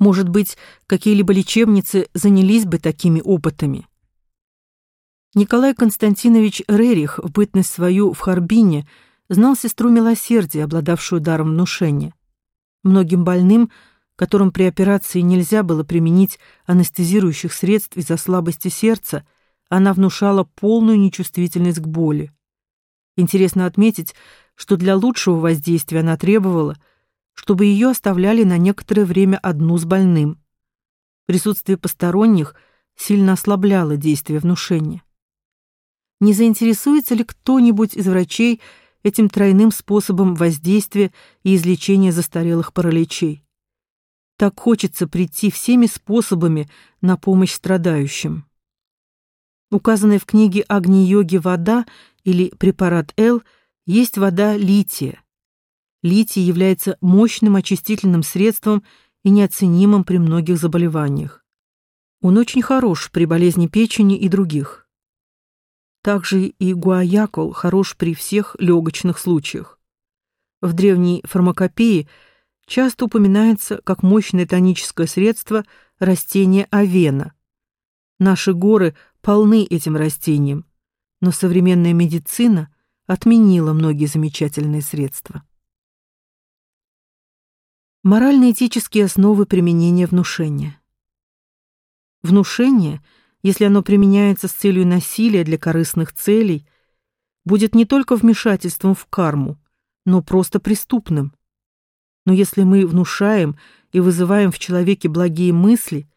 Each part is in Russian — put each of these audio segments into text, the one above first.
Может быть, какие-либо лечебницы занялись бы такими опытами. Николай Константинович Рерих в бытность свою в Харбине знал сестру милосердия, обладавшую даром внушения. Многим больным, которым при операции нельзя было применить анестезирующих средств из-за слабости сердца, она внушала полную нечувствительность к боли. Интересно отметить, что для лучшего воздействия она требовала, чтобы ее оставляли на некоторое время одну с больным. Присутствие посторонних сильно ослабляло действие внушения. Не заинтересуется ли кто-нибудь из врачей этим тройным способом воздействия и излечения застарелых параличей? Так хочется прийти всеми способами на помощь страдающим. Указанная в книге Агни-йоги вода или препарат Л есть вода лития. Литий является мощным очистительным средством и неоценимым при многих заболеваниях. Он очень хорош при болезни печени и других. Также и гуаякол хорош при всех легочных случаях. В древней фармакопее часто упоминается как мощное тоническое средство растение авена. Наши горы полны этим растением, но современная медицина отменила многие замечательные средства. Морально-этические основы применения внушения. Внушение, если оно применяется с целью насилия для корыстных целей, будет не только вмешательством в карму, но просто преступным. Но если мы внушаем и вызываем в человеке благие мысли,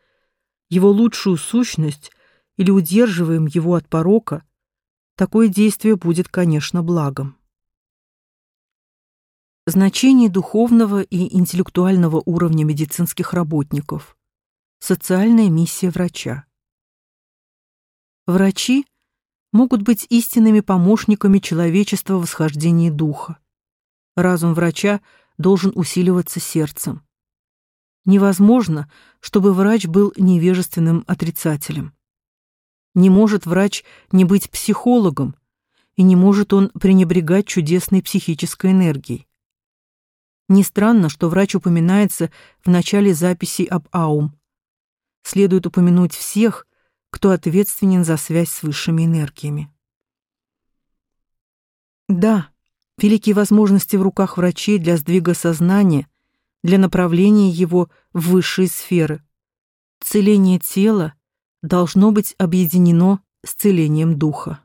его лучшую сущность или удерживаем его от порока, такое действие будет, конечно, благом. Значение духовного и интеллектуального уровня медицинских работников. Социальная миссия врача. Врачи могут быть истинными помощниками человечества в восхождении духа. Разум врача должен усиливаться сердцем. Невозможно, чтобы врач был невежественным отрицателем. Не может врач не быть психологом, и не может он пренебрегать чудесной психической энергией. Не странно, что врач упоминается в начале записи об Аум. Следует упомянуть всех, кто ответственен за связь с высшими энергиями. Да, великие возможности в руках врачей для сдвига сознания, для направления его в высшие сферы. Целение тела должно быть объединено с целением духа.